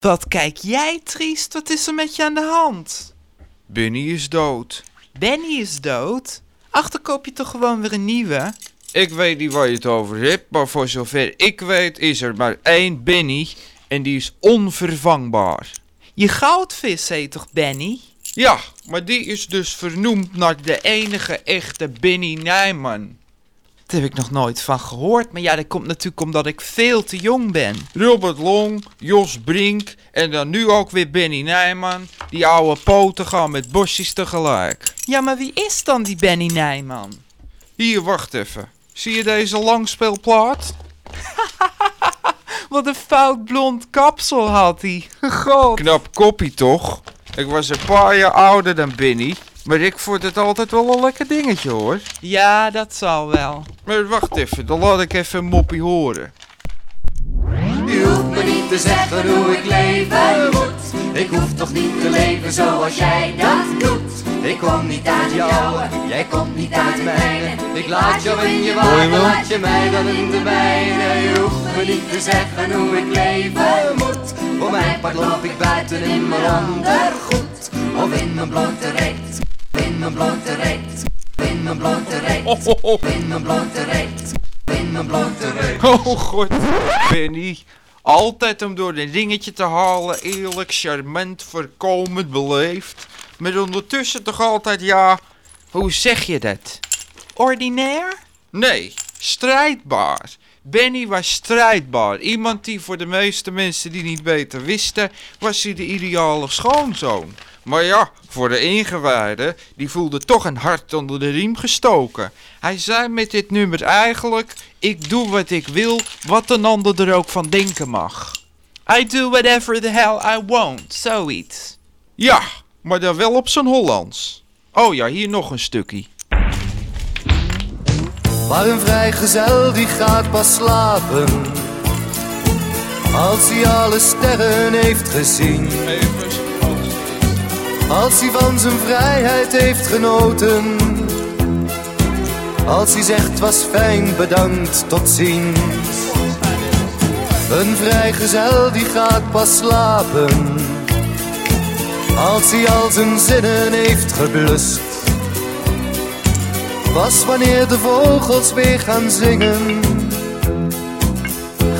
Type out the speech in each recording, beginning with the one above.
Wat kijk jij triest? Wat is er met je aan de hand? Benny is dood. Benny is dood? Ach, dan koop je toch gewoon weer een nieuwe? Ik weet niet waar je het over hebt, maar voor zover ik weet is er maar één Benny en die is onvervangbaar. Je goudvis heet toch Benny? Ja, maar die is dus vernoemd naar de enige echte Benny Nijman. Daar heb ik nog nooit van gehoord, maar ja, dat komt natuurlijk omdat ik veel te jong ben. Robert Long, Jos Brink en dan nu ook weer Benny Nijman. Die oude poten gaan met bosjes tegelijk. Ja, maar wie is dan die Benny Nijman? Hier, wacht even. Zie je deze langspeelplaat? Wat een fout blond kapsel had hij. God. Knap koppie toch? Ik was een paar jaar ouder dan Benny, maar ik vond het altijd wel een lekker dingetje hoor. Ja, dat zal wel. Maar wacht even, dan laat ik even een moppie horen. Je hoeft me niet te zeggen hoe ik leven moet. Ik hoef toch niet te leven zoals jij dat doet. Ik kom niet uit jou, jij komt niet uit mijne. Ik laat jou in je water, laat je mij dan in de mijne. Je hoeft me niet te zeggen hoe ik leven moet. Voor mijn part loop ik buiten in mijn ondergoed. Of in mijn blote mijn blote reet. In mijn blote reet, Oh, oh, oh. in mijn blote reet. In mijn blote reet. Oh god, Benny. Altijd om door een ringetje te halen, eerlijk, charmant, voorkomend, beleefd. Maar ondertussen toch altijd, ja, hoe zeg je dat? Ordinair? Nee, strijdbaar. Benny was strijdbaar. Iemand die voor de meeste mensen die niet beter wisten, was hij de ideale schoonzoon. Maar ja, voor de ingewijden, die voelde toch een hart onder de riem gestoken. Hij zei met dit nummer eigenlijk, ik doe wat ik wil, wat een ander er ook van denken mag. I do whatever the hell I want, zoiets. Ja, maar dan wel op zijn Hollands. Oh ja, hier nog een stukje. Maar een vrijgezel die gaat pas slapen Als hij alle sterren heeft gezien Als hij van zijn vrijheid heeft genoten. Als hij zegt was fijn bedankt tot ziens. Een vrijgezel die gaat pas slapen. Als hij al zijn zinnen heeft geblust. Pas wanneer de vogels weer gaan zingen,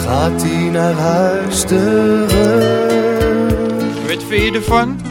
gaat hij naar huis terug. Wat je ervan?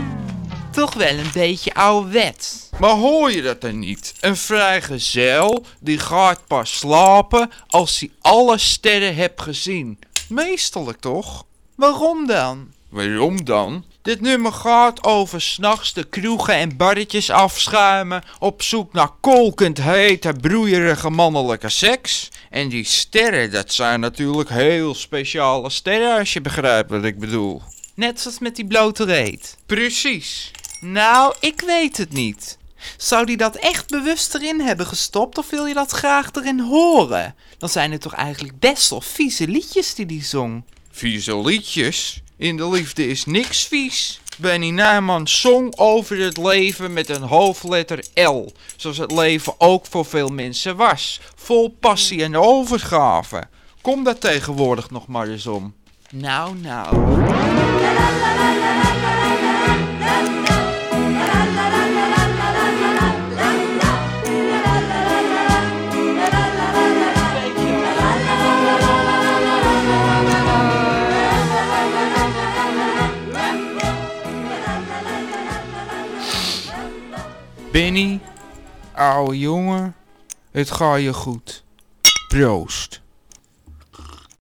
Toch wel een beetje ouderwets. Maar hoor je dat dan niet? Een vrijgezel die gaat pas slapen als hij alle sterren hebt gezien. Meestelijk toch? Waarom dan? Waarom dan? Dit nummer gaat over s'nachts de kroegen en barretjes afschuimen, op zoek naar kolkend hete, broeierige mannelijke seks. En die sterren, dat zijn natuurlijk heel speciale sterren als je begrijpt wat ik bedoel. Net zoals met die blote reet. Precies. Nou, ik weet het niet. Zou die dat echt bewust erin hebben gestopt of wil je dat graag erin horen? Dan zijn het toch eigenlijk best wel vieze liedjes die die zong. Vieze liedjes. In de liefde is niks vies. Benny Nijman zong over het leven met een hoofdletter L. Zoals het leven ook voor veel mensen was. Vol passie en overgave. Kom daar tegenwoordig nog maar eens om. Nou, nou. Benny, ouwe jongen, het gaat je goed. Proost.